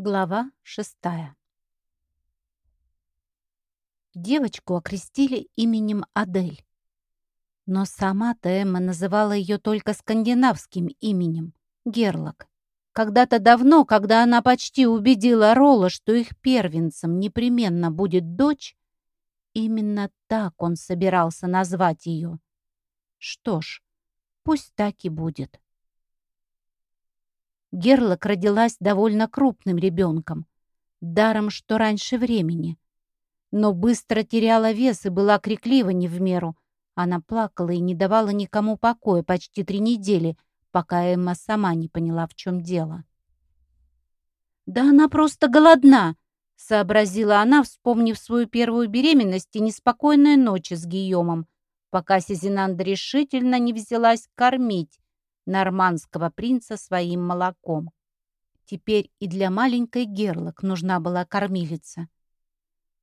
Глава шестая Девочку окрестили именем Адель. Но сама-то Эмма называла ее только скандинавским именем — Герлок. Когда-то давно, когда она почти убедила Ролла, что их первенцем непременно будет дочь, именно так он собирался назвать ее. Что ж, пусть так и будет. Герлок родилась довольно крупным ребенком, даром что раньше времени. Но быстро теряла вес и была криклива не в меру. Она плакала и не давала никому покоя почти три недели, пока Эмма сама не поняла, в чем дело. «Да она просто голодна!» — сообразила она, вспомнив свою первую беременность и неспокойные ночи с Гийомом, пока Сизинанда решительно не взялась кормить, нормандского принца своим молоком. Теперь и для маленькой Герлок нужна была кормилица.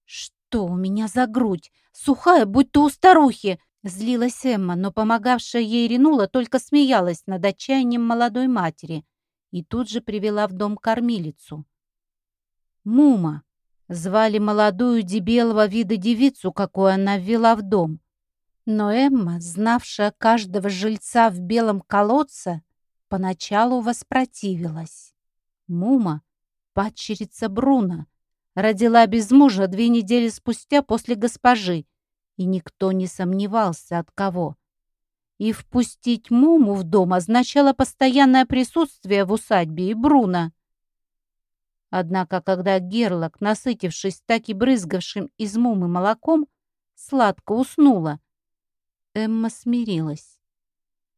«Что у меня за грудь? Сухая, будто у старухи!» Злилась Эмма, но помогавшая ей Ренула только смеялась над отчаянием молодой матери и тут же привела в дом кормилицу. Мума. Звали молодую дебелого вида девицу, какую она ввела в дом. Но Эмма, знавшая каждого жильца в белом колодце, поначалу воспротивилась. Мума, падчерица Бруна, родила без мужа две недели спустя после госпожи, и никто не сомневался от кого. И впустить Муму в дом означало постоянное присутствие в усадьбе и Бруна. Однако, когда Герлок, насытившись так и брызгавшим из Мумы молоком, сладко уснула, Эмма смирилась.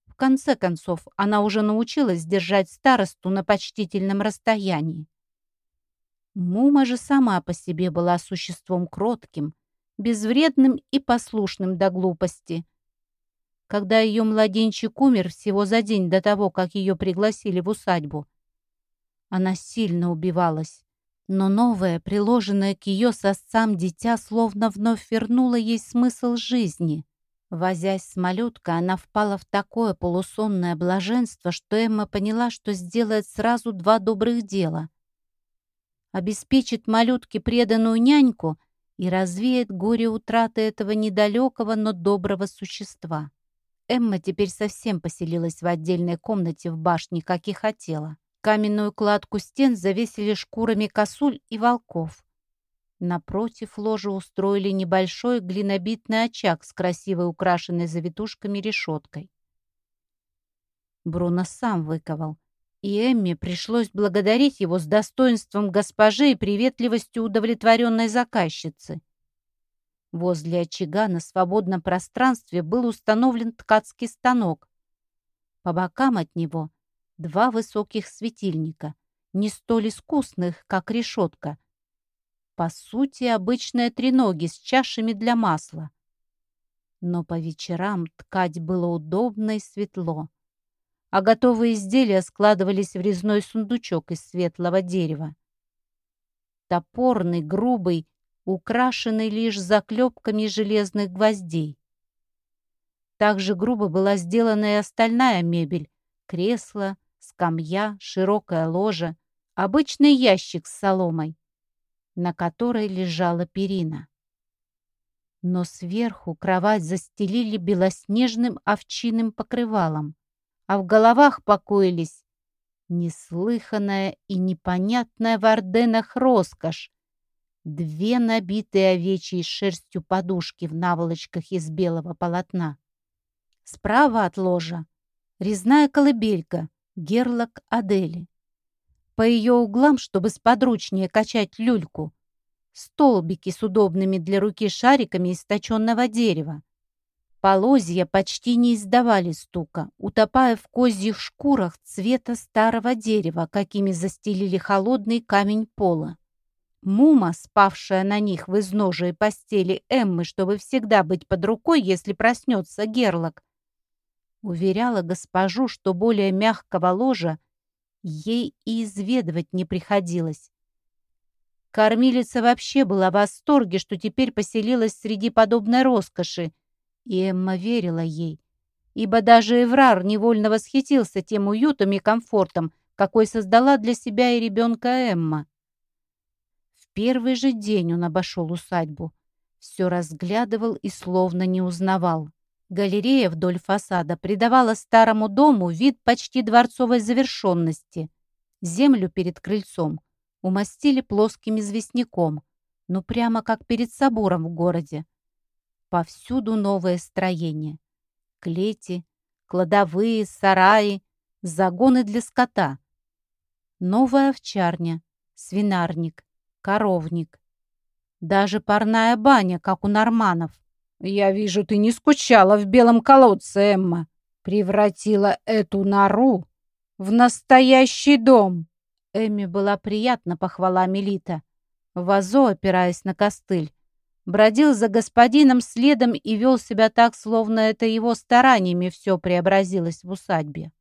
В конце концов, она уже научилась держать старосту на почтительном расстоянии. Мума же сама по себе была существом кротким, безвредным и послушным до глупости. Когда ее младенчик умер всего за день до того, как ее пригласили в усадьбу, она сильно убивалась, но новое, приложенное к ее сосцам дитя, словно вновь вернуло ей смысл жизни — Возясь с малюткой, она впала в такое полусонное блаженство, что Эмма поняла, что сделает сразу два добрых дела. Обеспечит малютке преданную няньку и развеет горе утраты этого недалекого, но доброго существа. Эмма теперь совсем поселилась в отдельной комнате в башне, как и хотела. Каменную кладку стен завесили шкурами косуль и волков. Напротив ложа устроили небольшой глинобитный очаг с красивой украшенной завитушками решеткой. Бруно сам выковал, и Эмме пришлось благодарить его с достоинством госпожи и приветливостью удовлетворенной заказчицы. Возле очага на свободном пространстве был установлен ткацкий станок. По бокам от него два высоких светильника, не столь искусных, как решетка — по сути, обычные треноги с чашами для масла. Но по вечерам ткать было удобно и светло, а готовые изделия складывались в резной сундучок из светлого дерева. Топорный, грубый, украшенный лишь заклепками железных гвоздей. Также грубо была сделана и остальная мебель — кресло, скамья, широкая ложа, обычный ящик с соломой на которой лежала перина. Но сверху кровать застелили белоснежным овчиным покрывалом, а в головах покоились неслыханная и непонятная в Орденах роскошь, две набитые овечьей шерстью подушки в наволочках из белого полотна. Справа от ложа резная колыбелька герлок Адели по ее углам, чтобы сподручнее качать люльку. Столбики с удобными для руки шариками из точенного дерева. Полозья почти не издавали стука, утопая в козьих шкурах цвета старого дерева, какими застелили холодный камень пола. Мума, спавшая на них в изножии постели Эммы, чтобы всегда быть под рукой, если проснется Герлок, уверяла госпожу, что более мягкого ложа ей и изведывать не приходилось. Кормилица вообще была в восторге, что теперь поселилась среди подобной роскоши, и Эмма верила ей, ибо даже Эврар невольно восхитился тем уютом и комфортом, какой создала для себя и ребенка Эмма. первый же день он обошел усадьбу. Все разглядывал и словно не узнавал. Галерея вдоль фасада придавала старому дому вид почти дворцовой завершенности. Землю перед крыльцом умастили плоским известняком, ну прямо как перед собором в городе. Повсюду новое строение. Клети, кладовые, сараи, загоны для скота. Новая овчарня, свинарник, коровник. Даже парная баня, как у норманов. «Я вижу, ты не скучала в белом колодце, Эмма. Превратила эту нору в настоящий дом». Эмме была приятна похвала Мелита. Вазо, опираясь на костыль, бродил за господином следом и вел себя так, словно это его стараниями все преобразилось в усадьбе.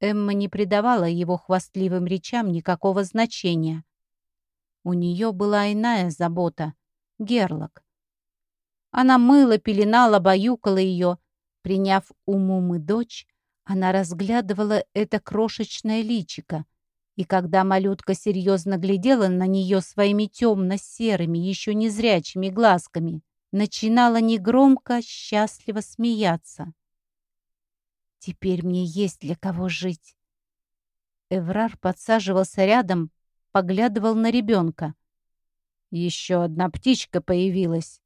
Эмма не придавала его хвастливым речам никакого значения. У нее была иная забота — Герлок. Она мыла, пеленала, баюкала ее. Приняв умум и дочь, она разглядывала это крошечное личико, и когда малютка серьезно глядела на нее своими темно-серыми, еще незрячими глазками, начинала негромко, счастливо смеяться. «Теперь мне есть для кого жить». Эврар подсаживался рядом, поглядывал на ребенка. «Еще одна птичка появилась.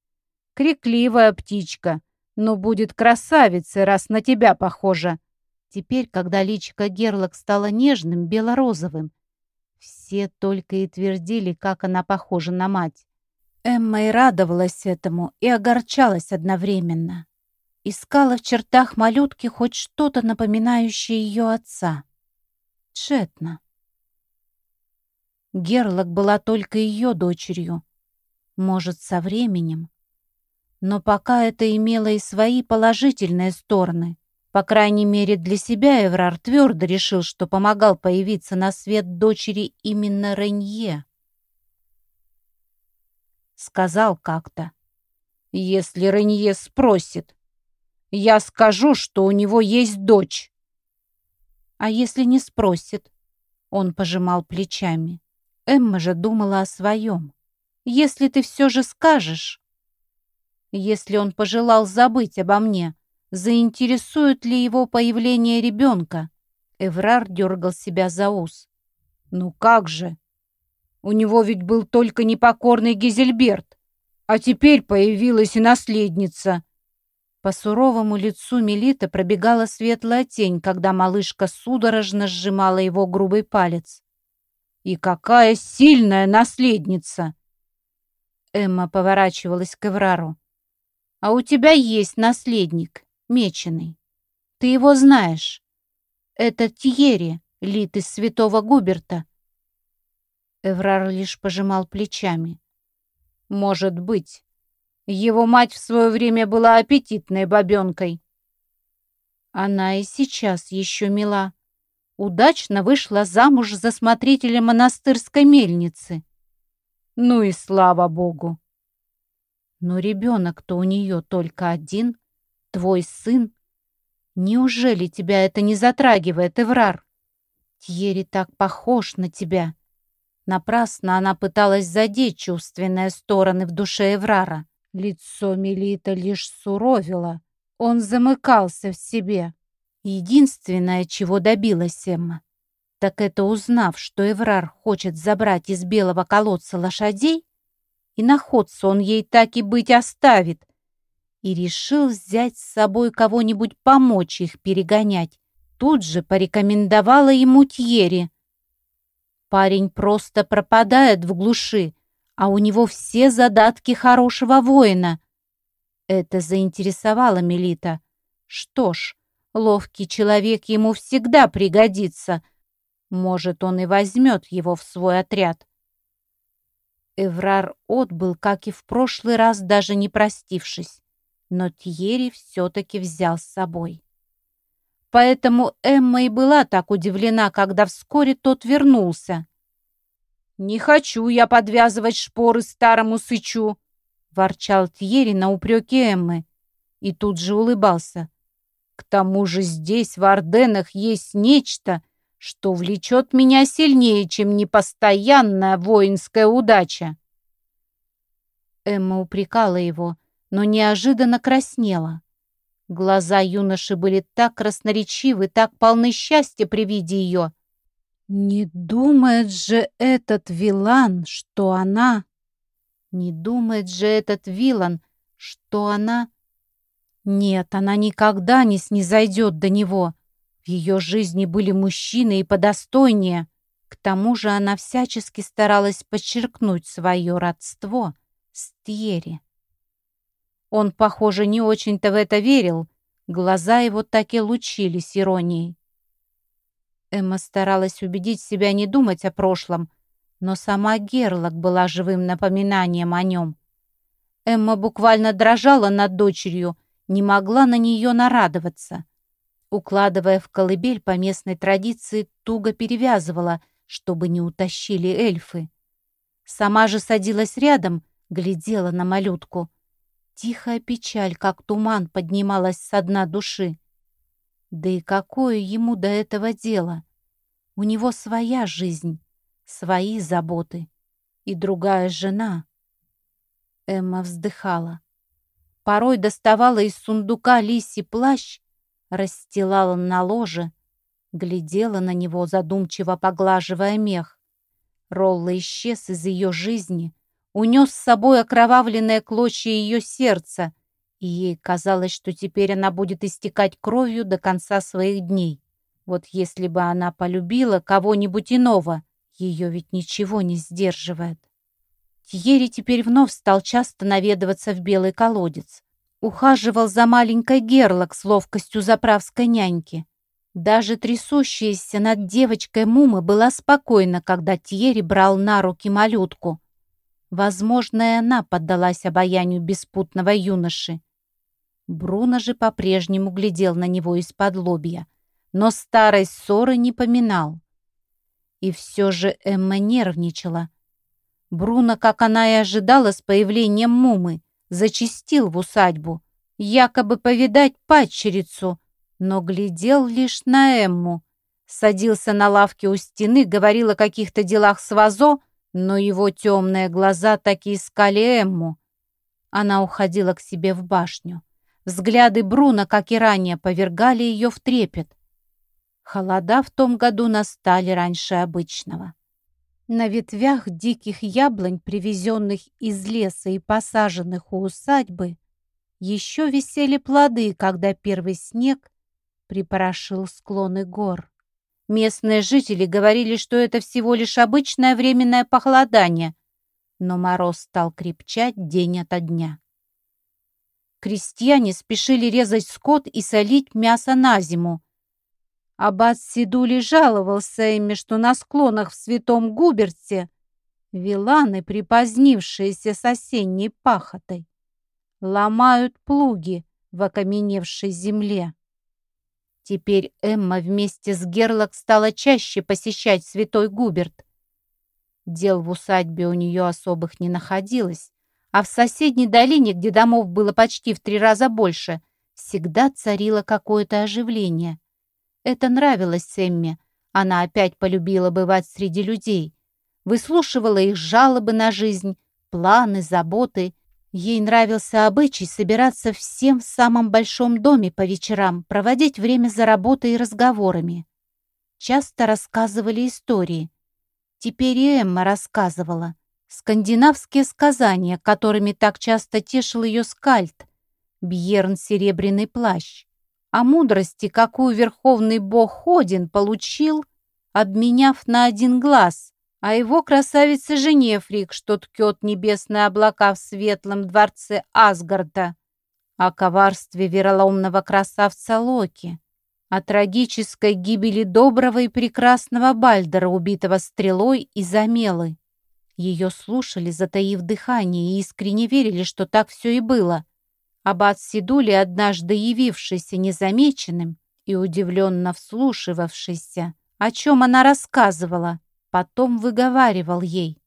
Крикливая птичка, но будет красавицей, раз на тебя похожа. Теперь, когда личико Герлок стало нежным, белорозовым, все только и твердили, как она похожа на мать. Эмма и радовалась этому, и огорчалась одновременно. Искала в чертах малютки хоть что-то напоминающее ее отца. Тщетно. Герлок была только ее дочерью. Может, со временем. Но пока это имело и свои положительные стороны. По крайней мере, для себя Эврар твердо решил, что помогал появиться на свет дочери именно Ренье. Сказал как-то, «Если Ренье спросит, я скажу, что у него есть дочь». «А если не спросит?» Он пожимал плечами. Эмма же думала о своем. «Если ты все же скажешь...» «Если он пожелал забыть обо мне...» заинтересует ли его появление ребенка. Эврар дергал себя за ус. «Ну как же? У него ведь был только непокорный Гизельберт, а теперь появилась и наследница». По суровому лицу Мелита пробегала светлая тень, когда малышка судорожно сжимала его грубый палец. «И какая сильная наследница!» Эмма поворачивалась к Эврару. «А у тебя есть наследник меченый. Ты его знаешь. Это Тьери, лит из святого Губерта. Эврар лишь пожимал плечами. Может быть. Его мать в свое время была аппетитной бабенкой. Она и сейчас еще мила. Удачно вышла замуж за смотрителя монастырской мельницы. Ну и слава богу. Но ребенок-то у нее только один — Твой сын? Неужели тебя это не затрагивает, Эврар? Тьери так похож на тебя. Напрасно она пыталась задеть чувственные стороны в душе Эврара. Лицо Мелита лишь суровило. Он замыкался в себе. Единственное, чего добилась Эмма, так это узнав, что Эврар хочет забрать из белого колодца лошадей, и находца он ей так и быть оставит, и решил взять с собой кого-нибудь помочь их перегонять. Тут же порекомендовала ему Тьери. Парень просто пропадает в глуши, а у него все задатки хорошего воина. Это заинтересовало Мелита. Что ж, ловкий человек ему всегда пригодится. Может, он и возьмет его в свой отряд. Эврар отбыл, как и в прошлый раз, даже не простившись но Тьери все-таки взял с собой. Поэтому Эмма и была так удивлена, когда вскоре тот вернулся. «Не хочу я подвязывать шпоры старому сычу!» — ворчал Тьери на упреки Эммы. И тут же улыбался. «К тому же здесь, в Орденах, есть нечто, что влечет меня сильнее, чем непостоянная воинская удача. Эмма упрекала его, но неожиданно краснела. Глаза юноши были так красноречивы, так полны счастья при виде ее. Не думает же этот Вилан, что она... Не думает же этот Вилан, что она... Нет, она никогда не снизойдет до него. В ее жизни были мужчины и подостойнее. К тому же она всячески старалась подчеркнуть свое родство с Тьерри. Он, похоже, не очень-то в это верил. Глаза его так и лучились иронией. Эмма старалась убедить себя не думать о прошлом, но сама Герлок была живым напоминанием о нем. Эмма буквально дрожала над дочерью, не могла на нее нарадоваться. Укладывая в колыбель по местной традиции, туго перевязывала, чтобы не утащили эльфы. Сама же садилась рядом, глядела на малютку — Тихая печаль, как туман, поднималась со дна души. Да и какое ему до этого дело? У него своя жизнь, свои заботы и другая жена. Эмма вздыхала. Порой доставала из сундука лисий плащ, расстилала на ложе, глядела на него, задумчиво поглаживая мех. Ролла исчез из ее жизни, унес с собой окровавленное клочья ее сердца, и ей казалось, что теперь она будет истекать кровью до конца своих дней. Вот если бы она полюбила кого-нибудь иного, ее ведь ничего не сдерживает. Тьерри теперь вновь стал часто наведываться в белый колодец. Ухаживал за маленькой Герлок с ловкостью заправской няньки. Даже трясущаяся над девочкой Мума была спокойна, когда Тьерри брал на руки малютку. Возможно, и она поддалась обаянию беспутного юноши. Бруно же по-прежнему глядел на него из-под лобья, но старой ссоры не поминал. И все же Эмма нервничала. Бруно, как она и ожидала с появлением Мумы, зачистил в усадьбу, якобы повидать падчерицу, но глядел лишь на Эмму. Садился на лавке у стены, говорил о каких-то делах с Вазо, но его темные глаза так и искали Эмму. Она уходила к себе в башню. Взгляды Бруно, как и ранее, повергали ее в трепет. Холода в том году настали раньше обычного. На ветвях диких яблонь, привезенных из леса и посаженных у усадьбы, еще висели плоды, когда первый снег припорошил склоны гор. Местные жители говорили, что это всего лишь обычное временное похолодание, но мороз стал крепчать день ото дня. Крестьяне спешили резать скот и солить мясо на зиму. Аббат Сидули жаловался ими, что на склонах в Святом Губерте виланы, припозднившиеся с осенней пахотой, ломают плуги в окаменевшей земле. Теперь Эмма вместе с Герлок стала чаще посещать святой Губерт. Дел в усадьбе у нее особых не находилось, а в соседней долине, где домов было почти в три раза больше, всегда царило какое-то оживление. Это нравилось Эмме. Она опять полюбила бывать среди людей. Выслушивала их жалобы на жизнь, планы, заботы Ей нравился обычай собираться всем в самом большом доме по вечерам, проводить время за работой и разговорами. Часто рассказывали истории. Теперь и Эмма рассказывала. Скандинавские сказания, которыми так часто тешил ее скальд. Бьерн Серебряный плащ. О мудрости, какую верховный бог Один получил, обменяв на один глаз, а его красавица жене Фрик, что ткет небесные облака в светлом дворце Асгарда, о коварстве вероломного красавца Локи, о трагической гибели доброго и прекрасного Бальдера, убитого стрелой и замелы. Ее слушали, затаив дыхание, и искренне верили, что так все и было. Аббат Сидули, однажды явившийся незамеченным и удивленно вслушивавшийся, о чем она рассказывала, Потом выговаривал ей.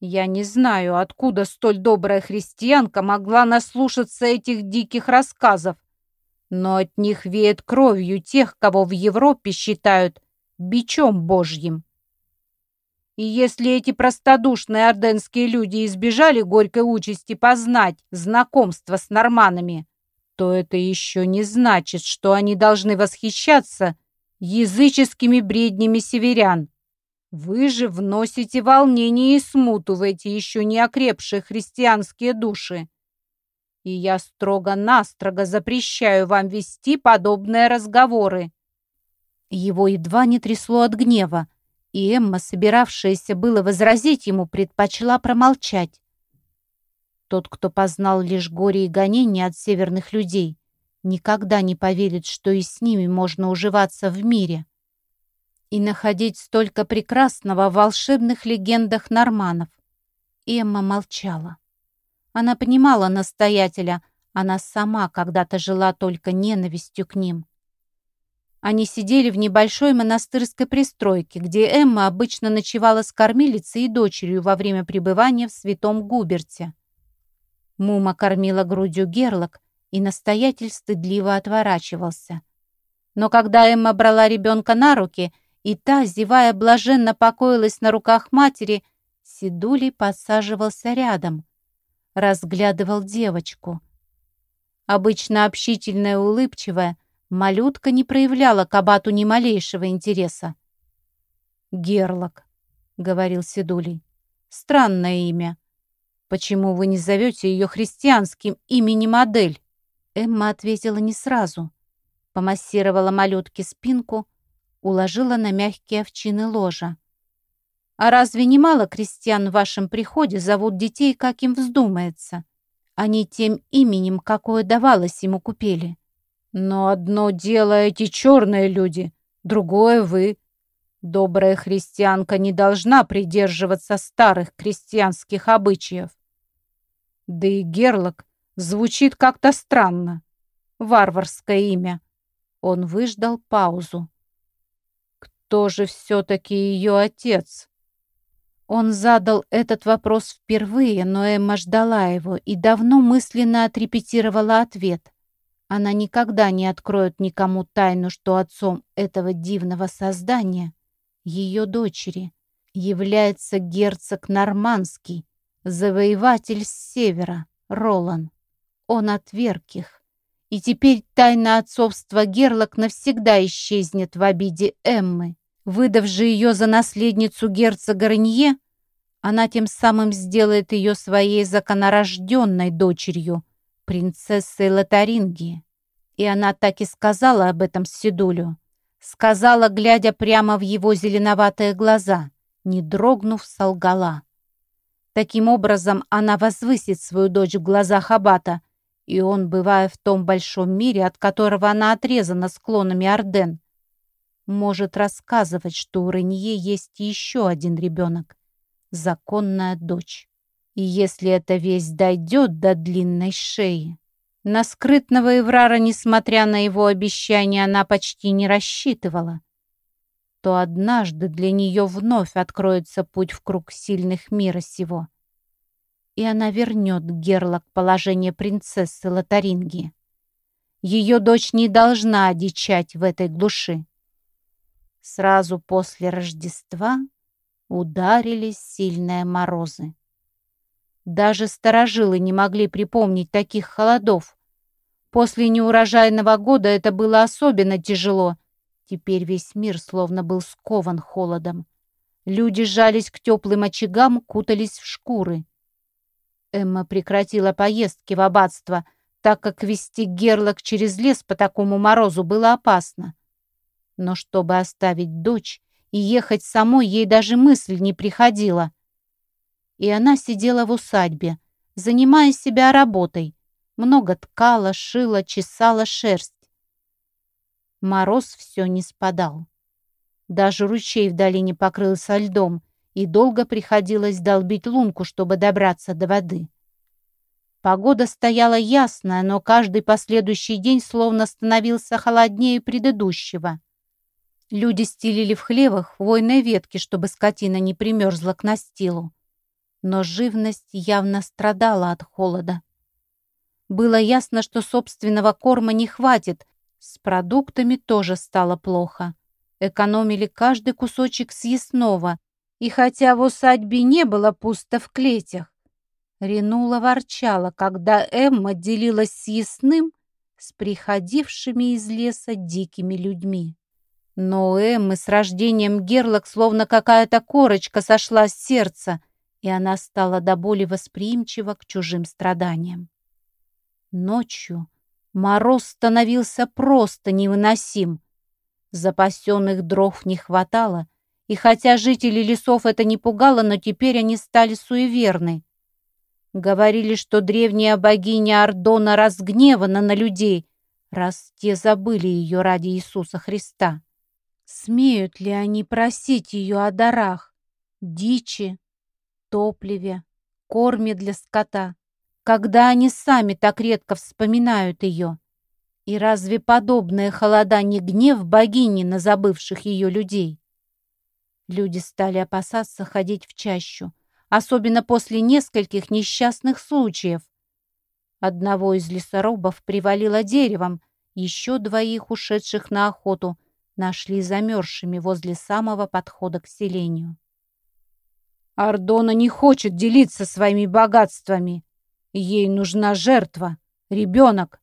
«Я не знаю, откуда столь добрая христианка могла наслушаться этих диких рассказов, но от них веет кровью тех, кого в Европе считают бичом божьим. И если эти простодушные орденские люди избежали горькой участи познать знакомство с норманами, то это еще не значит, что они должны восхищаться языческими бреднями северян. Вы же вносите волнение и смуту в эти еще не окрепшие христианские души. И я строго-настрого запрещаю вам вести подобные разговоры. Его едва не трясло от гнева, и Эмма, собиравшаяся было возразить ему, предпочла промолчать. Тот, кто познал лишь горе и гонения от северных людей, никогда не поверит, что и с ними можно уживаться в мире и находить столько прекрасного в волшебных легендах норманов. Эмма молчала. Она понимала настоятеля, она сама когда-то жила только ненавистью к ним. Они сидели в небольшой монастырской пристройке, где Эмма обычно ночевала с кормилицей и дочерью во время пребывания в Святом Губерте. Мума кормила грудью герлок, и настоятель стыдливо отворачивался. Но когда Эмма брала ребенка на руки, и та, зевая, блаженно покоилась на руках матери, Сидулей подсаживался рядом, разглядывал девочку. Обычно общительная улыбчивая, малютка не проявляла к абату ни малейшего интереса. «Герлок», — говорил Сидулей, — «странное имя. «Почему вы не зовете ее христианским именем Адель?» Эмма ответила не сразу. Помассировала малютке спинку, уложила на мягкие овчины ложа. «А разве немало крестьян в вашем приходе зовут детей, как им вздумается? Они тем именем, какое давалось ему купели. Но одно дело эти черные люди, другое вы. Добрая христианка не должна придерживаться старых крестьянских обычаев. Да и Герлок звучит как-то странно. Варварское имя. Он выждал паузу. Кто же все-таки ее отец? Он задал этот вопрос впервые, но Эмма ждала его и давно мысленно отрепетировала ответ. Она никогда не откроет никому тайну, что отцом этого дивного создания, ее дочери, является герцог Нормандский, завоеватель с севера, Ролан. Он отверг их. И теперь тайна отцовства Герлок навсегда исчезнет в обиде Эммы. Выдав же ее за наследницу герцога Ренье, она тем самым сделает ее своей законорожденной дочерью, принцессой Лотарингии. И она так и сказала об этом Сидулю. Сказала, глядя прямо в его зеленоватые глаза, не дрогнув, солгала. Таким образом, она возвысит свою дочь в глазах Аббата, и он, бывая в том большом мире, от которого она отрезана склонами Орден, может рассказывать, что у Ренье есть еще один ребенок — законная дочь. И если эта весть дойдет до длинной шеи... На скрытного Эврара, несмотря на его обещание, она почти не рассчитывала то однажды для нее вновь откроется путь в круг сильных мира сего. И она вернет Герла к положению принцессы Лотаринги. Ее дочь не должна одичать в этой глуши. Сразу после Рождества ударились сильные морозы. Даже старожилы не могли припомнить таких холодов. После неурожайного года это было особенно тяжело — Теперь весь мир словно был скован холодом. Люди жались к теплым очагам, кутались в шкуры. Эмма прекратила поездки в аббатство, так как вести герлок через лес по такому морозу было опасно. Но чтобы оставить дочь и ехать самой, ей даже мысль не приходила. И она сидела в усадьбе, занимая себя работой. Много ткала, шила, чесала шерсть. Мороз все не спадал. Даже ручей в долине покрылся льдом, и долго приходилось долбить лунку, чтобы добраться до воды. Погода стояла ясная, но каждый последующий день словно становился холоднее предыдущего. Люди стелили в хлевах хвойные ветки, чтобы скотина не примерзла к настилу. Но живность явно страдала от холода. Было ясно, что собственного корма не хватит, с продуктами тоже стало плохо. экономили каждый кусочек съестного, и хотя в усадьбе не было пусто в клетях, Ренула ворчала, когда Эмма делилась съестным с приходившими из леса дикими людьми. Но у Эммы с рождением Герлок словно какая-то корочка сошла с сердца, и она стала до боли восприимчива к чужим страданиям. Ночью мороз становился просто невыносим. Запасенных дров не хватало, и хотя жители лесов это не пугало, но теперь они стали суеверны. Говорили, что древняя богиня Ардона разгневана на людей, раз те забыли ее ради Иисуса Христа. Смеют ли они просить ее о дарах, дичи, топливе, корме для скота, когда они сами так редко вспоминают ее? И разве подобная холода не гнев богини на забывших ее людей? Люди стали опасаться ходить в чащу, особенно после нескольких несчастных случаев. Одного из лесорубов привалило деревом, еще двоих, ушедших на охоту, нашли замерзшими возле самого подхода к селению. Ардона не хочет делиться своими богатствами. Ей нужна жертва, ребенок.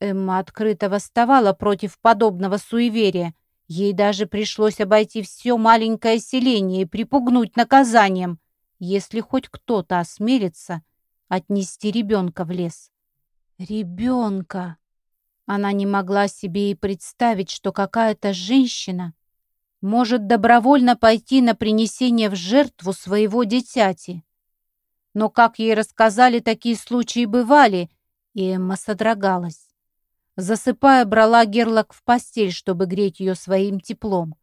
Эмма открыто восставала против подобного суеверия, Ей даже пришлось обойти все маленькое селение и припугнуть наказанием, если хоть кто-то осмелится отнести ребенка в лес. Ребенка! Она не могла себе и представить, что какая-то женщина может добровольно пойти на принесение в жертву своего дитяти. Но, как ей рассказали, такие случаи бывали, и Эмма содрогалась. Засыпая, брала Герлок в постель, чтобы греть ее своим теплом.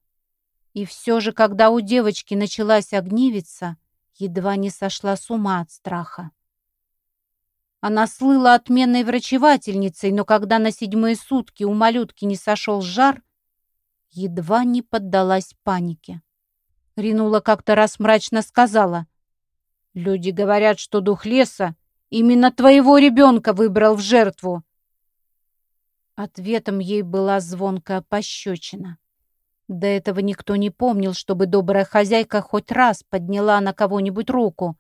И все же, когда у девочки началась огнивица, едва не сошла с ума от страха. Она слыла отменной врачевательницей, но когда на седьмые сутки у малютки не сошел жар, едва не поддалась панике. Ринула как-то раз мрачно сказала. «Люди говорят, что дух леса именно твоего ребенка выбрал в жертву. Ответом ей была звонкая пощечина. До этого никто не помнил, чтобы добрая хозяйка хоть раз подняла на кого-нибудь руку.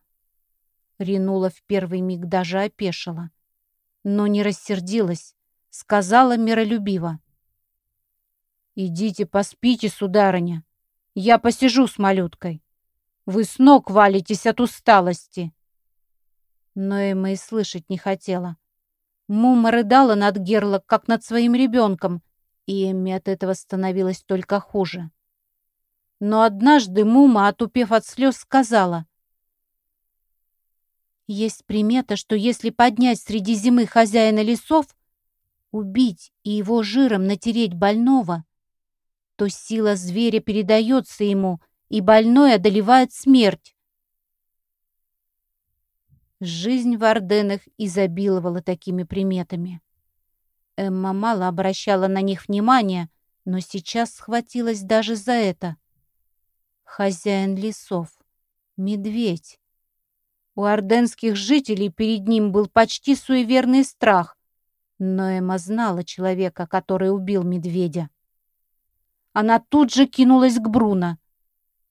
Ринула в первый миг даже опешила. Но не рассердилась, сказала миролюбиво. «Идите поспите, сударыня. Я посижу с малюткой. Вы с ног валитесь от усталости». Но Эмма и слышать не хотела. Мума рыдала над Герлок, как над своим ребенком, и Эмми от этого становилось только хуже. Но однажды Мума, отупев от слез, сказала, «Есть примета, что если поднять среди зимы хозяина лесов, убить и его жиром натереть больного, то сила зверя передается ему, и больной одолевает смерть. Жизнь в Орденах изобиловала такими приметами. Эмма мало обращала на них внимания, но сейчас схватилась даже за это. Хозяин лесов. Медведь. У орденских жителей перед ним был почти суеверный страх, но Эмма знала человека, который убил медведя. Она тут же кинулась к Бруно.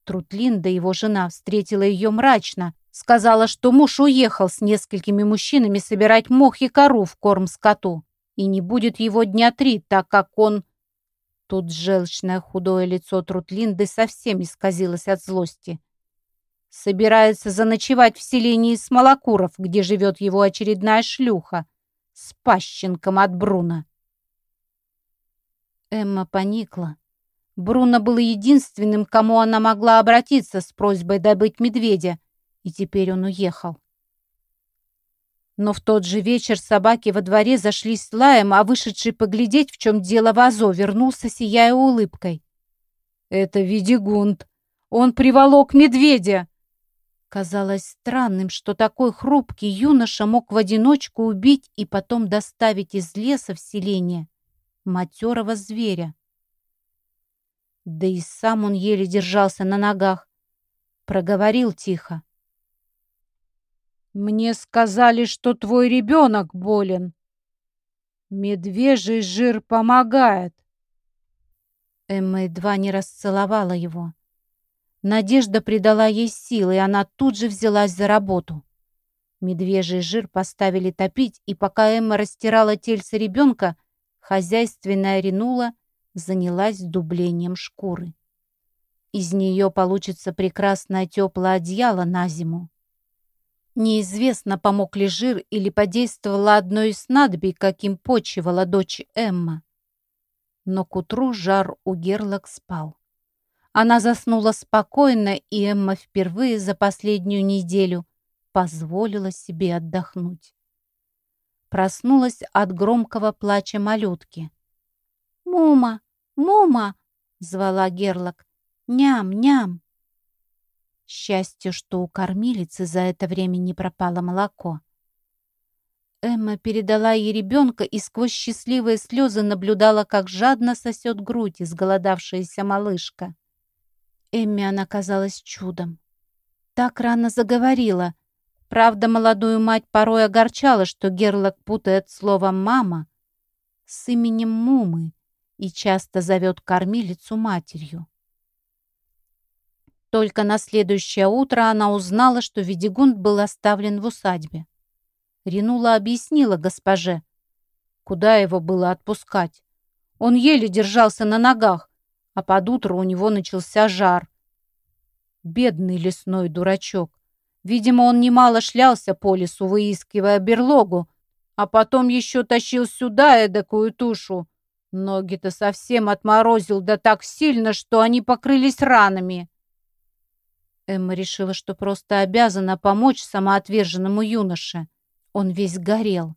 Трутлинда, его жена, встретила ее мрачно, Сказала, что муж уехал с несколькими мужчинами собирать мох и кору в корм скоту. И не будет его дня три, так как он... Тут желчное худое лицо Трутлинды совсем исказилось от злости. Собирается заночевать в селении Смолокуров, где живет его очередная шлюха, с пащенком от Бруна. Эмма поникла. Бруно был единственным, кому она могла обратиться с просьбой добыть медведя, и теперь он уехал. Но в тот же вечер собаки во дворе зашлись лаем, а вышедший поглядеть, в чем дело Вазо, вернулся, сияя улыбкой. «Это Видигунд! Он приволок медведя!» Казалось странным, что такой хрупкий юноша мог в одиночку убить и потом доставить из леса в селение матерого зверя. Да и сам он еле держался на ногах. Проговорил тихо. Мне сказали, что твой ребенок болен. Медвежий жир помогает. Эмма едва не расцеловала его. Надежда придала ей силы, и она тут же взялась за работу. Медвежий жир поставили топить, и пока Эмма растирала тельце ребенка, хозяйственная Ренула занялась дублением шкуры. Из нее получится прекрасное теплое одеяло на зиму. Неизвестно, помог ли жир или подействовало одно из снадобий, каким почивала дочь Эмма. Но к утру жар у Герлок спал. Она заснула спокойно, и Эмма впервые за последнюю неделю позволила себе отдохнуть. Проснулась от громкого плача малютки. «Мума! Мума!» — звала Герлок. «Ням! Ням!» Счастье, что у кормилицы за это время не пропало молоко. Эмма передала ей ребенка и сквозь счастливые слезы наблюдала, как жадно сосет грудь изголодавшаяся малышка. Эмме она казалась чудом. Так рано заговорила. Правда, молодую мать порой огорчала, что Герлок путает слово «мама» с именем Мумы и часто зовет кормилицу матерью. Только на следующее утро она узнала, что Ведигунд был оставлен в усадьбе. Ринула объяснила госпоже, куда его было отпускать. Он еле держался на ногах, а под утро у него начался жар. Бедный лесной дурачок. Видимо, он немало шлялся по лесу, выискивая берлогу, а потом еще тащил сюда эдакую тушу. Ноги-то совсем отморозил, да так сильно, что они покрылись ранами. Эмма решила, что просто обязана помочь самоотверженному юноше. Он весь горел.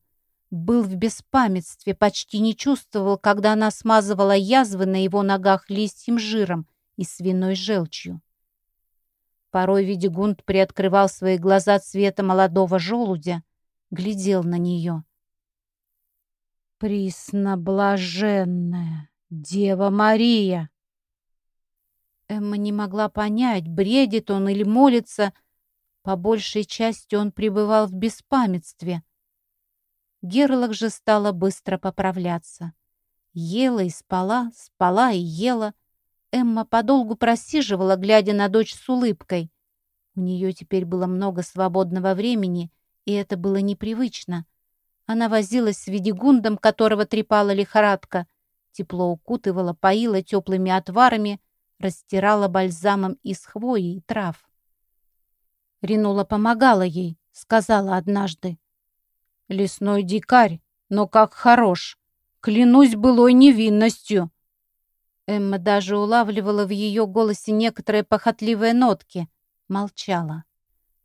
Был в беспамятстве, почти не чувствовал, когда она смазывала язвы на его ногах листьем жиром и свиной желчью. Порой Видигунд приоткрывал свои глаза цвета молодого желудя, глядел на нее. «Пресноблаженная Дева Мария!» Эмма не могла понять, бредит он или молится, — по большей части он пребывал в беспамятстве. Герлок же стала быстро поправляться. Ела и спала, спала и ела. Эмма подолгу просиживала, глядя на дочь с улыбкой. У нее теперь было много свободного времени, и это было непривычно. Она возилась с Ведигундом, которого трепала лихорадка, тепло укутывала, поила теплыми отварами, растирала бальзамом из хвои и трав. Ринула помогала ей, сказала однажды. «Лесной дикарь, но как хорош! Клянусь былой невинностью!» Эмма даже улавливала в ее голосе некоторые похотливые нотки. Молчала.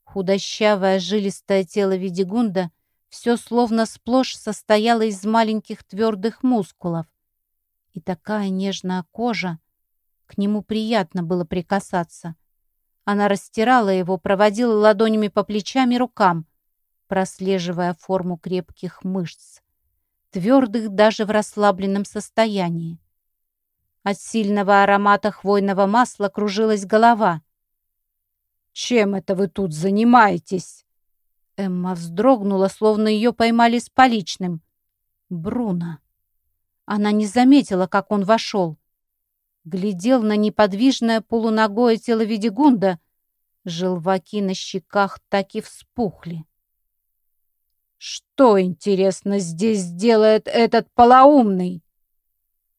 Худощавое жилистое тело Видигунда все словно сплошь состояло из маленьких твердых мускулов. И такая нежная кожа. К нему приятно было прикасаться. Она растирала его, проводила ладонями по плечам и рукам, прослеживая форму крепких мышц, твердых даже в расслабленном состоянии. От сильного аромата хвойного масла кружилась голова. «Чем это вы тут занимаетесь?» Эмма вздрогнула, словно ее поймали с поличным. «Бруно». Она не заметила, как он вошел глядел на неподвижное полуногое тело Ведигунда. Желваки на щеках так и вспухли. «Что, интересно, здесь делает этот полоумный?»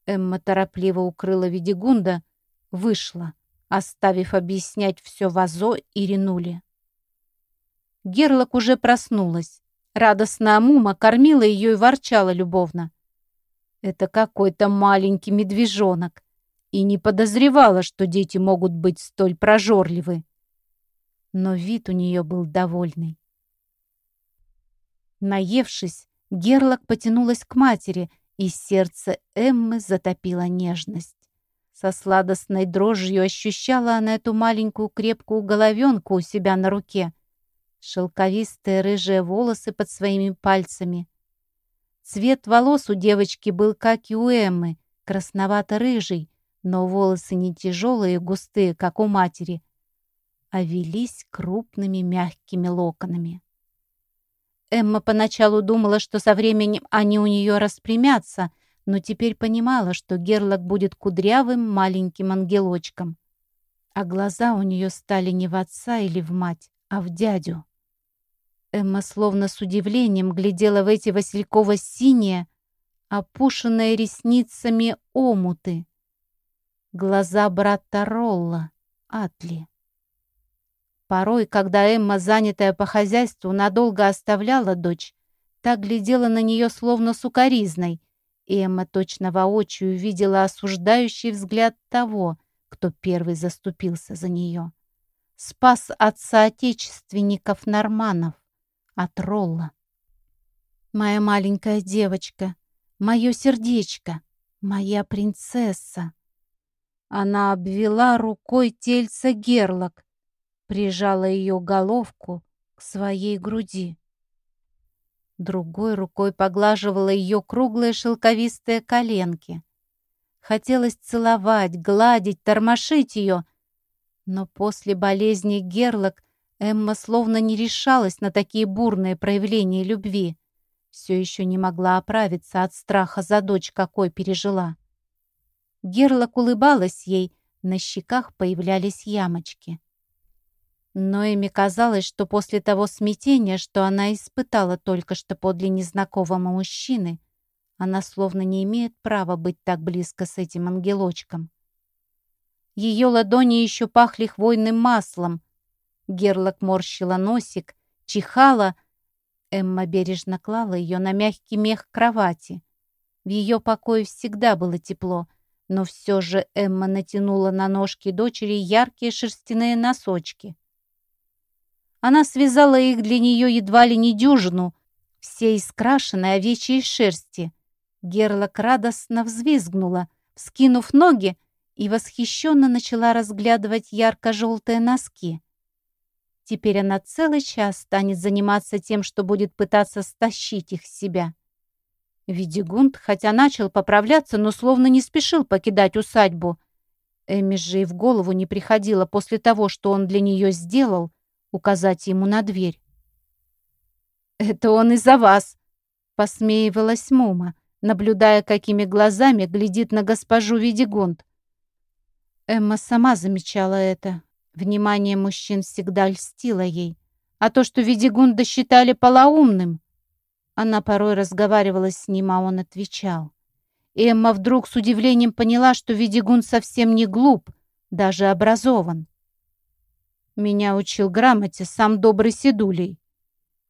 Эмма торопливо укрыла Ведигунда, вышла, оставив объяснять все Вазо и Ренуле. Герлок уже проснулась. Радостная Мума кормила ее и ворчала любовно. «Это какой-то маленький медвежонок и не подозревала, что дети могут быть столь прожорливы. Но вид у нее был довольный. Наевшись, Герлок потянулась к матери, и сердце Эммы затопила нежность. Со сладостной дрожью ощущала она эту маленькую крепкую головенку у себя на руке, шелковистые рыжие волосы под своими пальцами. Цвет волос у девочки был, как и у Эммы, красновато-рыжий, но волосы не тяжелые и густые, как у матери, а велись крупными мягкими локонами. Эмма поначалу думала, что со временем они у нее распрямятся, но теперь понимала, что Герлок будет кудрявым маленьким ангелочком. А глаза у нее стали не в отца или в мать, а в дядю. Эмма словно с удивлением глядела в эти васильково-синие, опушенные ресницами омуты. Глаза брата Ролла, Атли. Порой, когда Эмма, занятая по хозяйству, надолго оставляла дочь, так глядела на нее словно сукоризной, и Эмма точно воочию видела осуждающий взгляд того, кто первый заступился за нее. Спас от соотечественников Норманов, от Ролла. «Моя маленькая девочка, мое сердечко, моя принцесса!» Она обвела рукой тельца Герлок, прижала ее головку к своей груди. Другой рукой поглаживала ее круглые шелковистые коленки. Хотелось целовать, гладить, тормошить ее, но после болезни Герлок Эмма словно не решалась на такие бурные проявления любви. Все еще не могла оправиться от страха за дочь, какой пережила. Герлок улыбалась ей, на щеках появлялись ямочки. Но Эми казалось, что после того смятения, что она испытала только что подле незнакомого мужчины, она словно не имеет права быть так близко с этим ангелочком. Ее ладони еще пахли хвойным маслом. Герлок морщила носик, чихала. Эмма бережно клала ее на мягкий мех кровати. В ее покое всегда было тепло, но все же Эмма натянула на ножки дочери яркие шерстяные носочки. Она связала их для нее едва ли не дюжину, все из крашеной овечьей шерсти. Герлок радостно взвизгнула, вскинув ноги, и восхищенно начала разглядывать ярко-желтые носки. Теперь она целый час станет заниматься тем, что будет пытаться стащить их с себя. Видигунд, хотя начал поправляться, но словно не спешил покидать усадьбу. Эми же и в голову не приходило после того, что он для нее сделал, указать ему на дверь. «Это он из-за вас!» — посмеивалась Мума, наблюдая, какими глазами глядит на госпожу Видигунд. Эмма сама замечала это. Внимание мужчин всегда льстило ей. А то, что Видигунда считали полоумным, она порой разговаривала с ним, а он отвечал. Эмма вдруг с удивлением поняла, что Видигун совсем не глуп, даже образован. Меня учил грамоте сам добрый Седулей.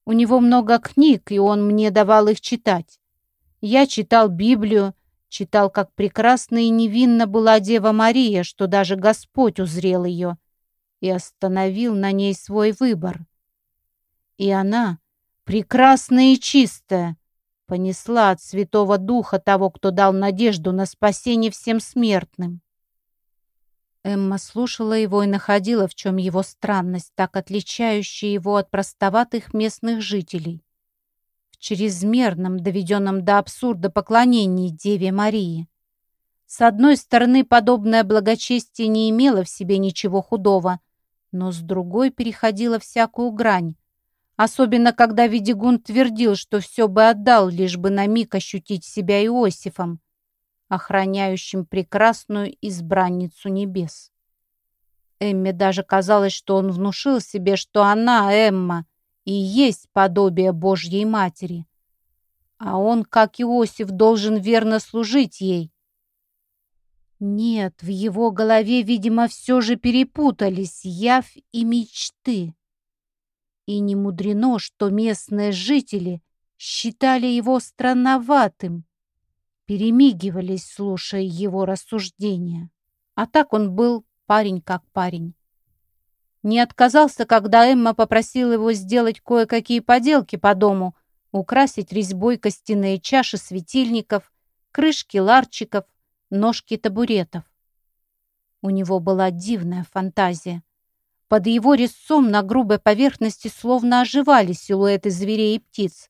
У него много книг, и он мне давал их читать. Я читал Библию, читал, как прекрасна и невинна была Дева Мария, что даже Господь узрел ее и остановил на ней свой выбор. И она, прекрасная и чистая, понесла от Святого Духа того, кто дал надежду на спасение всем смертным. Эмма слушала его и находила, в чем его странность, так отличающая его от простоватых местных жителей. В чрезмерном, доведенном до абсурда поклонении Деве Марии. С одной стороны, подобное благочестие не имело в себе ничего худого, но с другой переходило всякую грань. Особенно, когда Видигун твердил, что все бы отдал, лишь бы на миг ощутить себя Иосифом, охраняющим прекрасную избранницу небес. Эмме даже казалось, что он внушил себе, что она, Эмма, и есть подобие Божьей Матери. А он, как Иосиф, должен верно служить ей. Нет, в его голове, видимо, все же перепутались явь и мечты. И не мудрено, что местные жители считали его странноватым, перемигивались, слушая его рассуждения. А так он был парень как парень. Не отказался, когда Эмма попросила его сделать кое-какие поделки по дому, украсить резьбой костяные чаши светильников, крышки ларчиков, ножки табуретов. У него была дивная фантазия. Под его резцом на грубой поверхности словно оживали силуэты зверей и птиц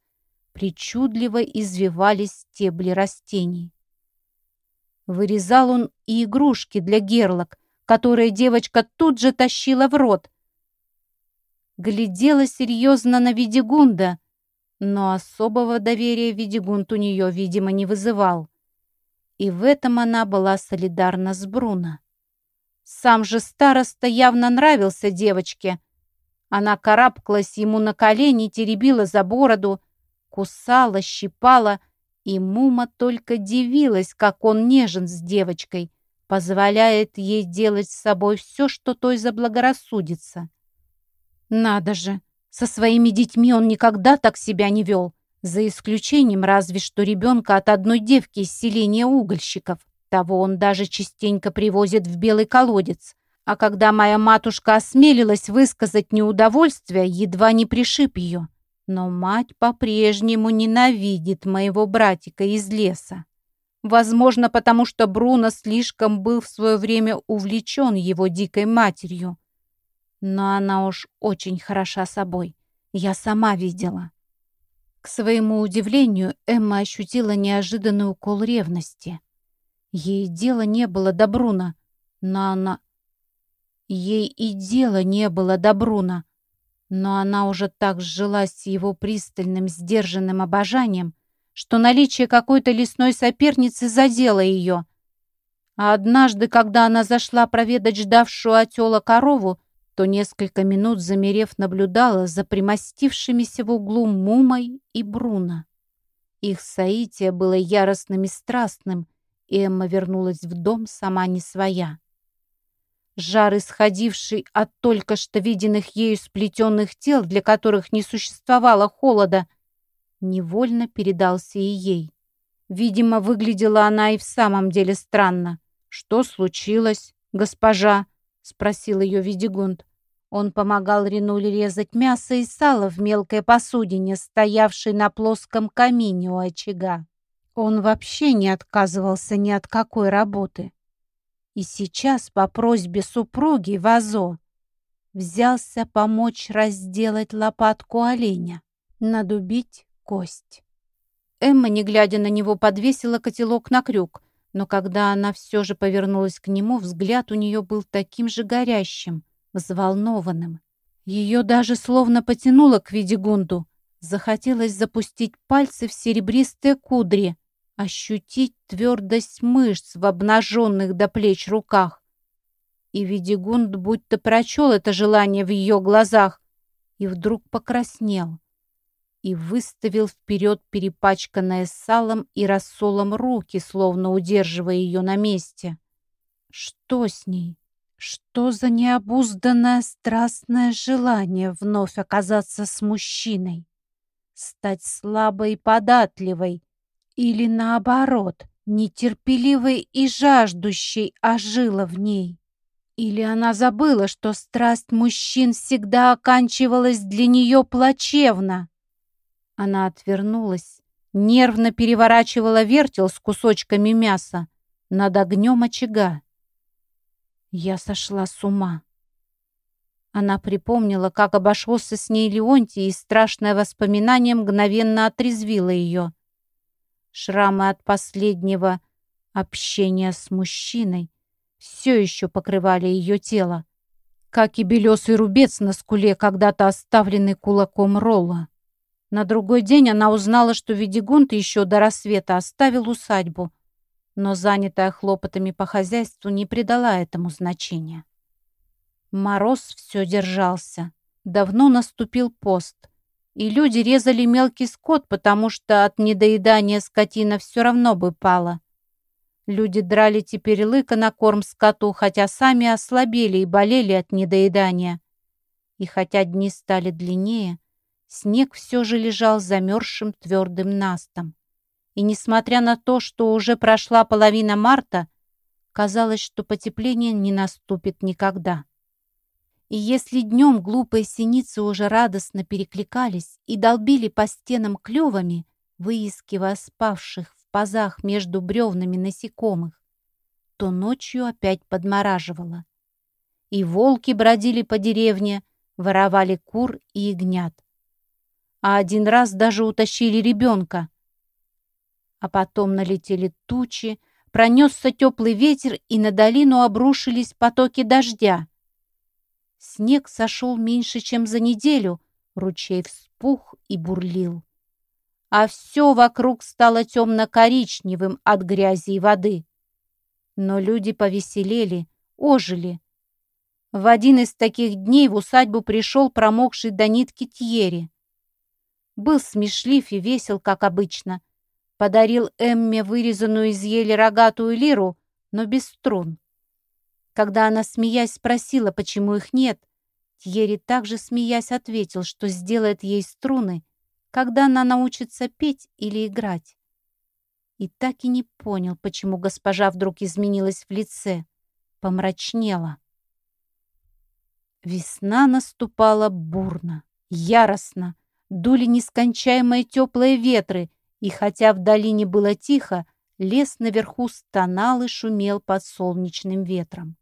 причудливо извивались стебли растений. Вырезал он и игрушки для герлок, которые девочка тут же тащила в рот. Глядела серьезно на Видигунда, но особого доверия Видигунд у нее, видимо, не вызывал. И в этом она была солидарна с Бруно. Сам же староста явно нравился девочке. Она карабкалась ему на колени, теребила за бороду, кусала, щипала, и Мума только дивилась, как он нежен с девочкой, позволяет ей делать с собой все, что той заблагорассудится. Надо же, со своими детьми он никогда так себя не вел, за исключением разве что ребенка от одной девки из селения угольщиков. Того он даже частенько привозит в белый колодец. А когда моя матушка осмелилась высказать неудовольствие, едва не пришиб ее. Но мать по-прежнему ненавидит моего братика из леса. Возможно, потому что Бруно слишком был в свое время увлечен его дикой матерью. Но она уж очень хороша собой. Я сама видела. К своему удивлению, Эмма ощутила неожиданный укол ревности. Ей дела не было до Бруно, но она... Ей и дела не было до Бруно, но она уже так сжилась его пристальным, сдержанным обожанием, что наличие какой-то лесной соперницы задело ее. А однажды, когда она зашла проведать ждавшую отела корову, то несколько минут, замерев, наблюдала за примостившимися в углу Мумой и Бруно. Их соитие было яростным и страстным, и Эмма вернулась в дом сама не своя. Жар, исходивший от только что виденных ею сплетенных тел, для которых не существовало холода, невольно передался и ей. Видимо, выглядела она и в самом деле странно. «Что случилось, госпожа?» — спросил ее Видигунд. Он помогал Ринуле резать мясо и сало в мелкой посудине, стоявшей на плоском камине у очага. Он вообще не отказывался ни от какой работы. И сейчас по просьбе супруги Вазо взялся помочь разделать лопатку оленя, надубить кость. Эмма, не глядя на него, подвесила котелок на крюк, но когда она все же повернулась к нему, взгляд у нее был таким же горящим, взволнованным. Ее даже словно потянуло к Видигунду. Захотелось запустить пальцы в серебристые кудри, ощутить твердость мышц в обнаженных до плеч руках. И Видигунд будто прочел это желание в ее глазах и вдруг покраснел и выставил вперед перепачканные салом и рассолом руки, словно удерживая ее на месте. Что с ней? Что за необузданное страстное желание вновь оказаться с мужчиной? Стать слабой и податливой, или наоборот, нетерпеливой и жаждущей ожила в ней. Или она забыла, что страсть мужчин всегда оканчивалась для нее плачевно. Она отвернулась, нервно переворачивала вертел с кусочками мяса над огнем очага. Я сошла с ума. Она припомнила, как обошелся с ней Леонтий, и страшное воспоминание мгновенно отрезвило ее. Шрамы от последнего общения с мужчиной все еще покрывали ее тело, как и белесый рубец на скуле, когда-то оставленный кулаком Ролла. На другой день она узнала, что Ведигунт еще до рассвета оставил усадьбу, но, занятая хлопотами по хозяйству, не придала этому значения. Мороз все держался. Давно наступил пост — и люди резали мелкий скот, потому что от недоедания скотина все равно бы пала. Люди драли теперь лыка на корм скоту, хотя сами ослабели и болели от недоедания. И хотя дни стали длиннее, снег все же лежал замерзшим твердым настом. И несмотря на то, что уже прошла половина марта, казалось, что потепление не наступит никогда. И если днем глупые синицы уже радостно перекликались и долбили по стенам клювами, выискивая спавших в пазах между бревнами насекомых, то ночью опять подмораживало. И волки бродили по деревне, воровали кур и ягнят. А один раз даже утащили ребенка. А потом налетели тучи, пронесся теплый ветер, и на долину обрушились потоки дождя. Снег сошел меньше, чем за неделю, ручей вспух и бурлил. а все вокруг стало темно-коричневым от грязи и воды. Но люди повеселели, ожили. В один из таких дней в усадьбу пришел промокший до нитки Тьери. Был смешлив и весел, как обычно. Подарил Эмме вырезанную из ели рогатую лиру, но без струн. Когда она, смеясь, спросила, почему их нет, Тьери также, смеясь, ответил, что сделает ей струны, когда она научится петь или играть. И так и не понял, почему госпожа вдруг изменилась в лице, помрачнела. Весна наступала бурно, яростно, дули нескончаемые теплые ветры, и хотя в долине было тихо, лес наверху стонал и шумел под солнечным ветром.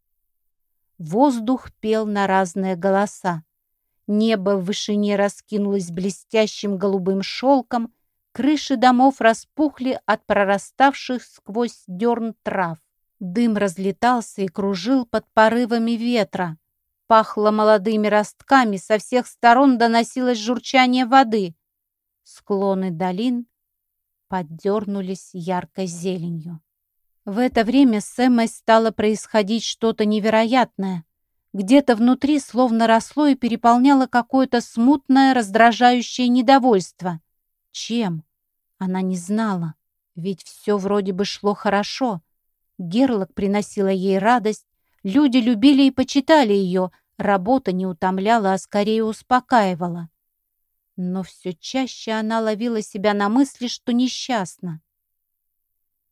Воздух пел на разные голоса. Небо в вышине раскинулось блестящим голубым шелком, крыши домов распухли от прораставших сквозь дерн трав. Дым разлетался и кружил под порывами ветра. Пахло молодыми ростками, со всех сторон доносилось журчание воды. Склоны долин поддернулись яркой зеленью. В это время с Эммой стало происходить что-то невероятное. Где-то внутри словно росло и переполняло какое-то смутное, раздражающее недовольство. Чем? Она не знала, ведь все вроде бы шло хорошо. Герлок приносила ей радость, люди любили и почитали ее, работа не утомляла, а скорее успокаивала. Но все чаще она ловила себя на мысли, что несчастна.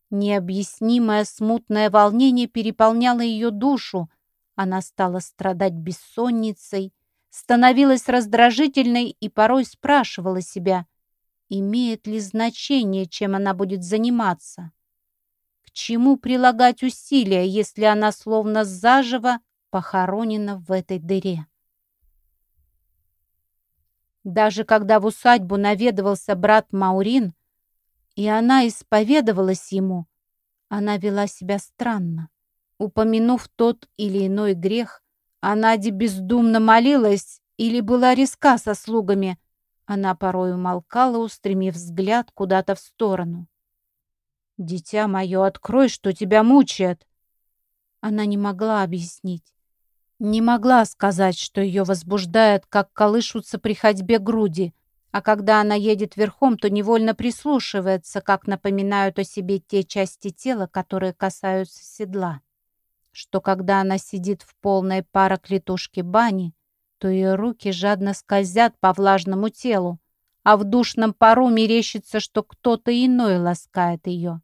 Необъяснимое смутное волнение переполняло ее душу. Она стала страдать бессонницей, становилась раздражительной и порой спрашивала себя, имеет ли значение, чем она будет заниматься. К чему прилагать усилия, если она словно заживо похоронена в этой дыре? Даже когда в усадьбу наведывался брат Маурин, и она исповедовалась ему. Она вела себя странно. Упомянув тот или иной грех, она бездумно молилась или была резка со слугами. Она порой умолкала, устремив взгляд куда-то в сторону. «Дитя мое, открой, что тебя мучает!» Она не могла объяснить. Не могла сказать, что ее возбуждает, как колышутся при ходьбе груди, а когда она едет верхом, то невольно прислушивается, как напоминают о себе те части тела, которые касаются седла. Что когда она сидит в полной пароклетушке бани, то ее руки жадно скользят по влажному телу, а в душном пару мерещится, что кто-то иной ласкает ее.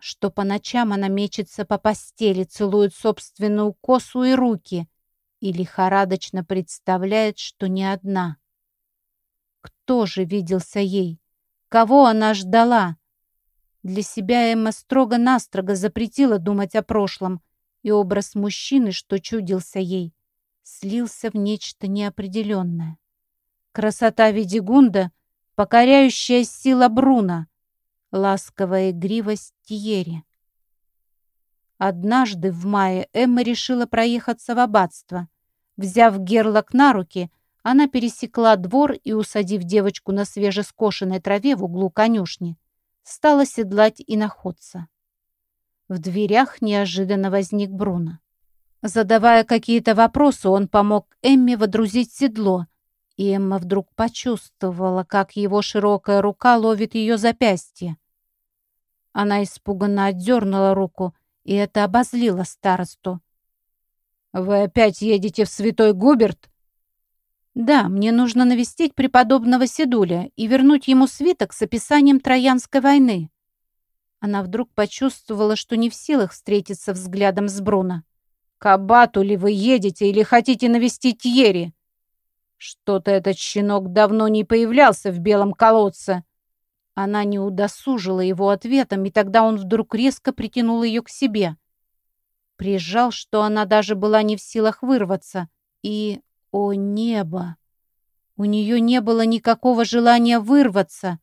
Что по ночам она мечется по постели, целует собственную косу и руки и лихорадочно представляет, что не одна — кто же виделся ей? Кого она ждала? Для себя Эмма строго-настрого запретила думать о прошлом, и образ мужчины, что чудился ей, слился в нечто неопределенное. Красота Ведигунда, покоряющая сила Бруна, ласковая игривость Тиери. Однажды в мае Эмма решила проехаться в аббатство. Взяв Герлок на руки, она пересекла двор и, усадив девочку на свежескошенной траве в углу конюшни, стала седлать и находца. В дверях неожиданно возник Бруно. Задавая какие-то вопросы, он помог Эмме водрузить седло, и Эмма вдруг почувствовала, как его широкая рука ловит ее запястье. Она испуганно отдернула руку, и это обозлило старосту. «Вы опять едете в Святой Губерт?» «Да, мне нужно навестить преподобного Седуля и вернуть ему свиток с описанием Троянской войны». Она вдруг почувствовала, что не в силах встретиться взглядом с Бруно. «К аббату ли вы едете или хотите навестить Ери?» «Что-то этот щенок давно не появлялся в белом колодце». Она не удосужила его ответом, и тогда он вдруг резко притянул ее к себе. Прижал, что она даже была не в силах вырваться, и о небо! У нее не было никакого желания вырваться.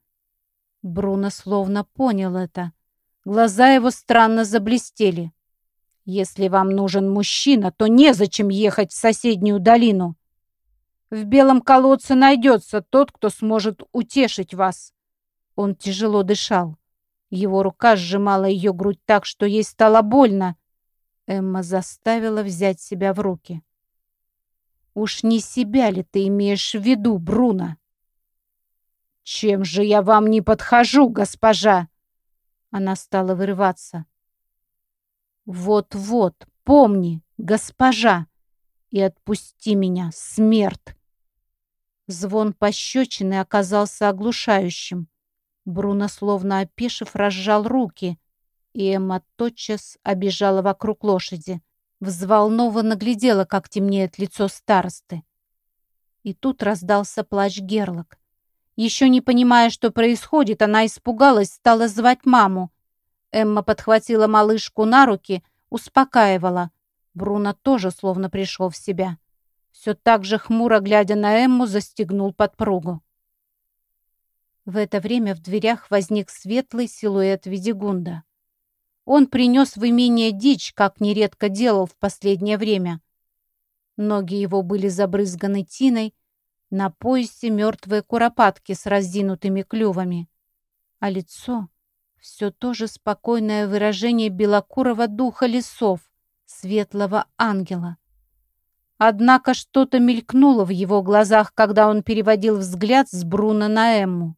Бруно словно понял это. Глаза его странно заблестели. «Если вам нужен мужчина, то незачем ехать в соседнюю долину. В белом колодце найдется тот, кто сможет утешить вас». Он тяжело дышал. Его рука сжимала ее грудь так, что ей стало больно. Эмма заставила взять себя в руки. «Уж не себя ли ты имеешь в виду, Бруно?» «Чем же я вам не подхожу, госпожа?» Она стала вырываться. «Вот-вот, помни, госпожа, и отпусти меня, смерть!» Звон пощечины оказался оглушающим. Бруно, словно опешив, разжал руки, и Эмма тотчас обежала вокруг лошади. Взволнованно глядела, как темнеет лицо старосты. И тут раздался плач Герлок. Еще не понимая, что происходит, она испугалась, стала звать маму. Эмма подхватила малышку на руки, успокаивала. Бруно тоже словно пришел в себя. Все так же хмуро, глядя на Эмму, застегнул подпругу. В это время в дверях возник светлый силуэт Ведигунда. Он принес в имение дичь, как нередко делал в последнее время. Ноги его были забрызганы тиной, на поясе мертвые куропатки с раздинутыми клювами. А лицо — все то же спокойное выражение белокурого духа лесов, светлого ангела. Однако что-то мелькнуло в его глазах, когда он переводил взгляд с Бруна на Эмму.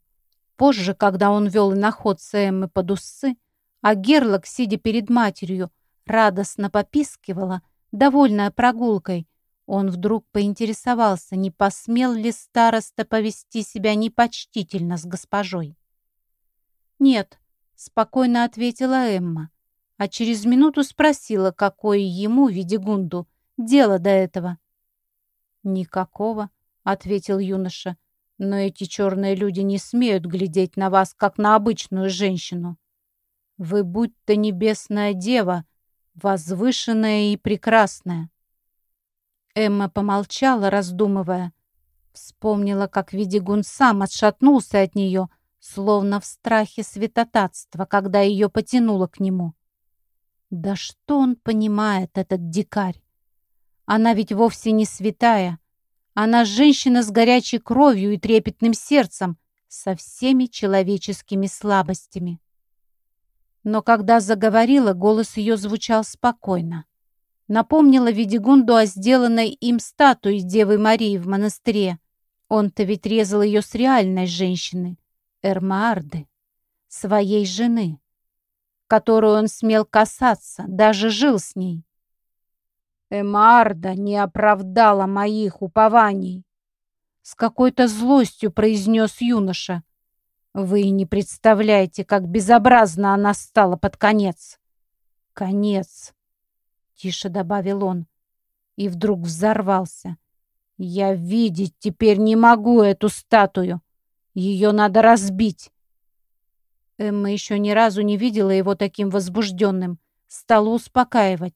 Позже, когда он вел иноходца Эммы под усы, а Герлок, сидя перед матерью, радостно попискивала, довольная прогулкой, он вдруг поинтересовался, не посмел ли староста повести себя непочтительно с госпожой. «Нет», — спокойно ответила Эмма, а через минуту спросила, какое ему, Видигунду, дело до этого. «Никакого», — ответил юноша, — но эти черные люди не смеют глядеть на вас, как на обычную женщину. Вы будь-то небесная дева, возвышенная и прекрасная. Эмма помолчала, раздумывая. Вспомнила, как Видигун сам отшатнулся от нее, словно в страхе святотатства, когда ее потянуло к нему. Да что он понимает, этот дикарь? Она ведь вовсе не святая, она женщина с горячей кровью и трепетным сердцем, со всеми человеческими слабостями. Но когда заговорила, голос ее звучал спокойно. Напомнила Ведигунду о сделанной им статуе Девы Марии в монастыре. Он-то ведь резал ее с реальной женщины, Эрмаарды, своей жены, которую он смел касаться, даже жил с ней. Эмарда не оправдала моих упований. С какой-то злостью произнес юноша. Вы не представляете, как безобразно она стала под конец. Конец, тише добавил он, и вдруг взорвался. Я видеть теперь не могу эту статую. Ее надо разбить. Эмма еще ни разу не видела его таким возбужденным. Стала успокаивать.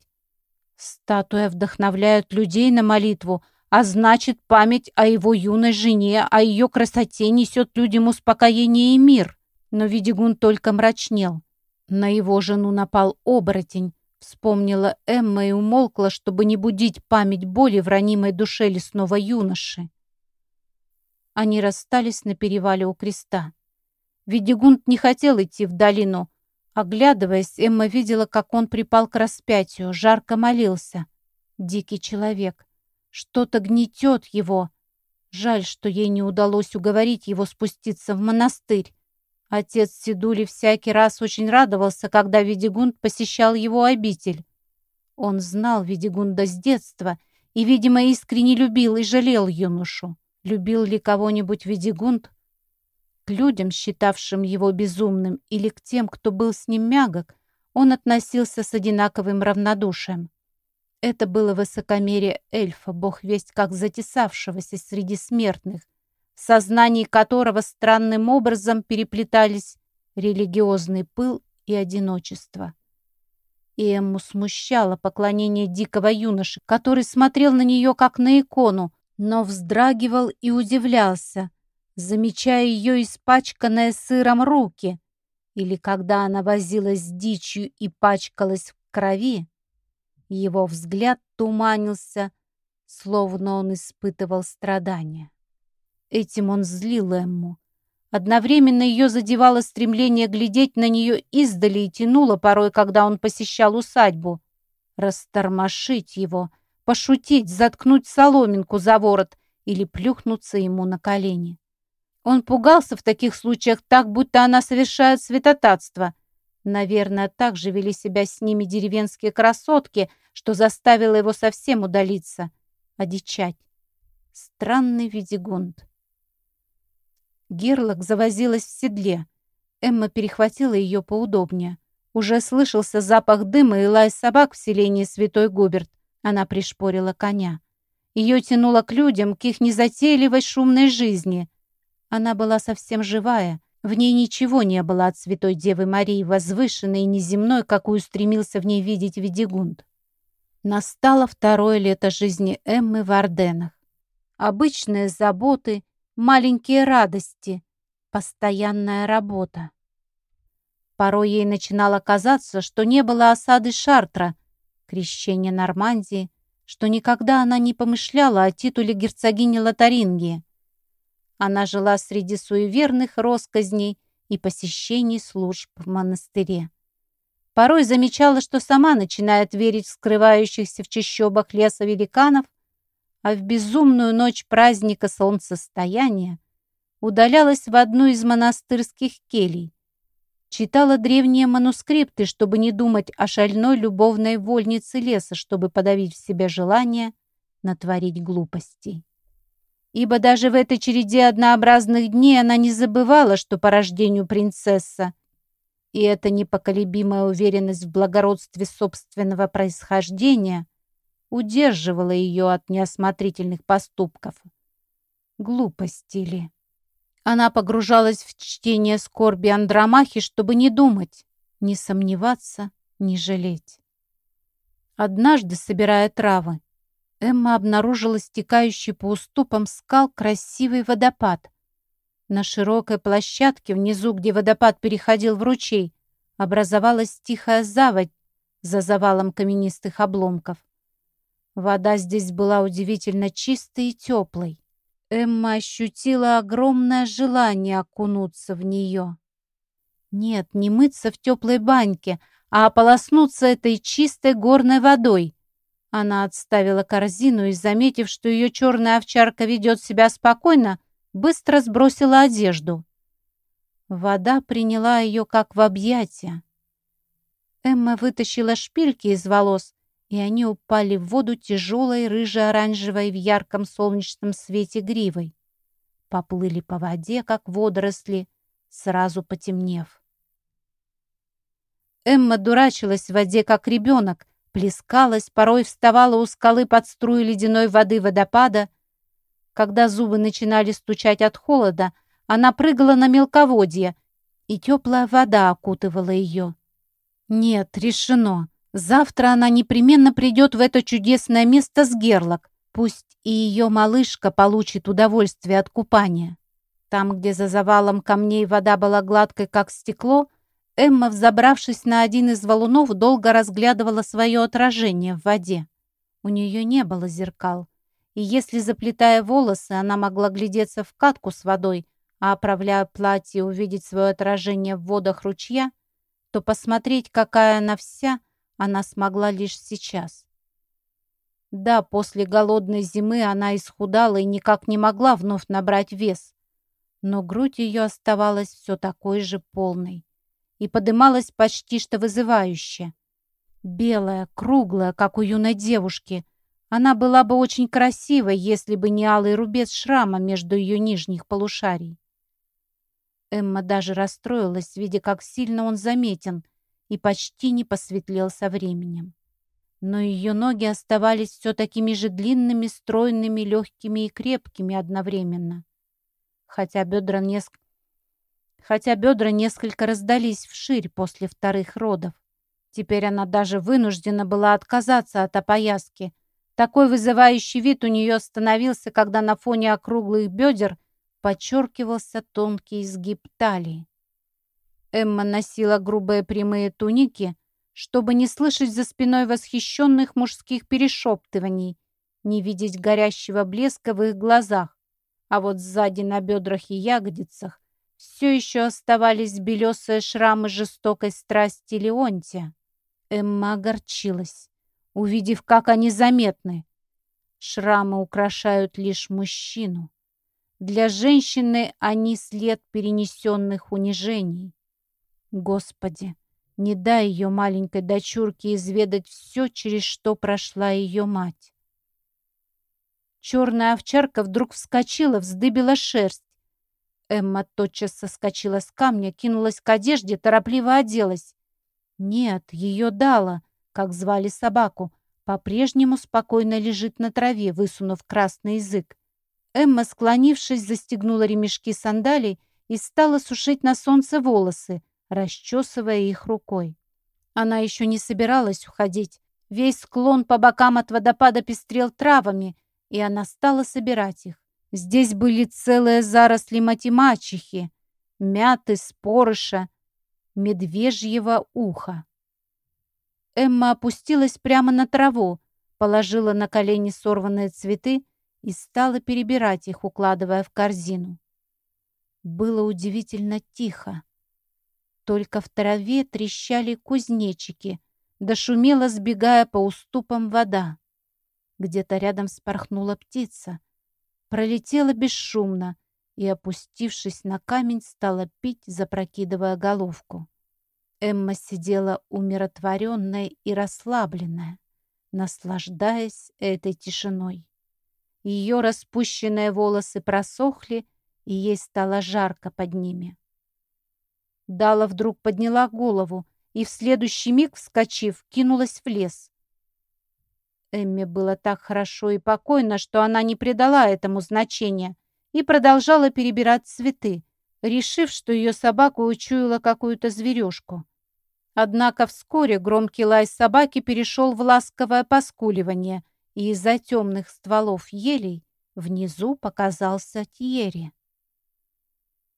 Статуя вдохновляет людей на молитву, а значит, память о его юной жене, о ее красоте несет людям успокоение и мир. Но Видигун только мрачнел. На его жену напал оборотень. Вспомнила Эмма и умолкла, чтобы не будить память боли в ранимой душе лесного юноши. Они расстались на перевале у креста. Видигунд не хотел идти в долину, Оглядываясь, Эмма видела, как он припал к распятию, жарко молился. Дикий человек. Что-то гнетет его. Жаль, что ей не удалось уговорить его спуститься в монастырь. Отец Сидули всякий раз очень радовался, когда Видигунд посещал его обитель. Он знал Видигунда с детства и, видимо, искренне любил и жалел юношу. Любил ли кого-нибудь Видигунд? К людям, считавшим его безумным, или к тем, кто был с ним мягок, он относился с одинаковым равнодушием. Это было высокомерие эльфа, бог весть как затесавшегося среди смертных, в сознании которого странным образом переплетались религиозный пыл и одиночество. И Эмму смущало поклонение дикого юноши, который смотрел на нее как на икону, но вздрагивал и удивлялся, замечая ее испачканные сыром руки, или когда она возилась с дичью и пачкалась в крови, его взгляд туманился, словно он испытывал страдания. Этим он злил Эмму. Одновременно ее задевало стремление глядеть на нее издали и тянуло порой, когда он посещал усадьбу. Растормошить его, пошутить, заткнуть соломинку за ворот или плюхнуться ему на колени. Он пугался в таких случаях так, будто она совершает святотатство. Наверное, так же вели себя с ними деревенские красотки, что заставило его совсем удалиться, одичать. Странный Видигунд. Герлок завозилась в седле. Эмма перехватила ее поудобнее. Уже слышался запах дыма и лай собак в селении Святой Губерт. Она пришпорила коня. Ее тянуло к людям, к их незатейливой шумной жизни. Она была совсем живая. В ней ничего не было от Святой Девы Марии, возвышенной и неземной, какую стремился в ней видеть Видигунд. Настало второе лето жизни Эммы в Орденах. Обычные заботы маленькие радости, постоянная работа. Порой ей начинало казаться, что не было осады Шартра, крещения Нормандии, что никогда она не помышляла о титуле герцогини Лотарингии. Она жила среди суеверных росказней и посещений служб в монастыре. Порой замечала, что сама начинает верить в скрывающихся в чащобах леса великанов а в безумную ночь праздника солнцестояния удалялась в одну из монастырских келей. Читала древние манускрипты, чтобы не думать о шальной любовной вольнице леса, чтобы подавить в себе желание натворить глупостей. Ибо даже в этой череде однообразных дней она не забывала, что по рождению принцесса, и эта непоколебимая уверенность в благородстве собственного происхождения удерживала ее от неосмотрительных поступков. Глупости ли? Она погружалась в чтение скорби Андромахи, чтобы не думать, не сомневаться, не жалеть. Однажды, собирая травы, Эмма обнаружила стекающий по уступам скал красивый водопад. На широкой площадке, внизу, где водопад переходил в ручей, образовалась тихая заводь за завалом каменистых обломков. Вода здесь была удивительно чистой и теплой. Эмма ощутила огромное желание окунуться в нее. Нет, не мыться в теплой баньке, а ополоснуться этой чистой горной водой. Она отставила корзину и, заметив, что ее черная овчарка ведет себя спокойно, быстро сбросила одежду. Вода приняла ее как в объятия. Эмма вытащила шпильки из волос и они упали в воду тяжелой рыже-оранжевой в ярком солнечном свете гривой. Поплыли по воде, как водоросли, сразу потемнев. Эмма дурачилась в воде, как ребенок, плескалась, порой вставала у скалы под струи ледяной воды водопада. Когда зубы начинали стучать от холода, она прыгала на мелководье, и теплая вода окутывала ее. Нет, решено. Завтра она непременно придет в это чудесное место с Герлок. Пусть и ее малышка получит удовольствие от купания. Там, где за завалом камней вода была гладкой, как стекло, Эмма, взобравшись на один из валунов, долго разглядывала свое отражение в воде. У нее не было зеркал, и если, заплетая волосы, она могла глядеться в катку с водой, а, оправляя платье, увидеть свое отражение в водах ручья, то посмотреть, какая она вся — она смогла лишь сейчас. Да, после голодной зимы она исхудала и никак не могла вновь набрать вес, но грудь ее оставалась все такой же полной и подымалась почти что вызывающе. Белая, круглая, как у юной девушки, она была бы очень красивой, если бы не алый рубец шрама между ее нижних полушарий. Эмма даже расстроилась, видя, как сильно он заметен, и почти не посветлел со временем. Но ее ноги оставались все такими же длинными, стройными, легкими и крепкими одновременно. Хотя бедра, неск... Хотя бедра несколько раздались вширь после вторых родов. Теперь она даже вынуждена была отказаться от опояски. Такой вызывающий вид у нее становился, когда на фоне округлых бедер подчеркивался тонкий изгиб талии. Эмма носила грубые прямые туники, чтобы не слышать за спиной восхищенных мужских перешептываний, не видеть горящего блеска в их глазах, а вот сзади на бедрах и ягодицах все еще оставались белесые шрамы жестокой страсти Леонтия. Эмма огорчилась, увидев, как они заметны. Шрамы украшают лишь мужчину. Для женщины они след перенесенных унижений. Господи, не дай ее маленькой дочурке изведать все, через что прошла ее мать. Черная овчарка вдруг вскочила, вздыбила шерсть. Эмма тотчас соскочила с камня, кинулась к одежде, торопливо оделась. Нет, ее дала, как звали собаку, по-прежнему спокойно лежит на траве, высунув красный язык. Эмма, склонившись, застегнула ремешки сандалий и стала сушить на солнце волосы, расчесывая их рукой. Она еще не собиралась уходить. Весь склон по бокам от водопада пестрел травами, и она стала собирать их. Здесь были целые заросли матемачехи, мяты, спорыша, медвежьего уха. Эмма опустилась прямо на траву, положила на колени сорванные цветы и стала перебирать их, укладывая в корзину. Было удивительно тихо. Только в траве трещали кузнечики, да шумела, сбегая по уступам вода. Где-то рядом спорхнула птица, пролетела бесшумно и, опустившись на камень, стала пить, запрокидывая головку. Эмма сидела умиротворенная и расслабленная, наслаждаясь этой тишиной. Ее распущенные волосы просохли, и ей стало жарко под ними. Дала вдруг подняла голову и в следующий миг, вскочив, кинулась в лес. Эмме было так хорошо и покойно, что она не придала этому значения и продолжала перебирать цветы, решив, что ее собака учуяла какую-то зверюшку. Однако вскоре громкий лай собаки перешел в ласковое поскуливание, и из-за темных стволов елей внизу показался Тьерри.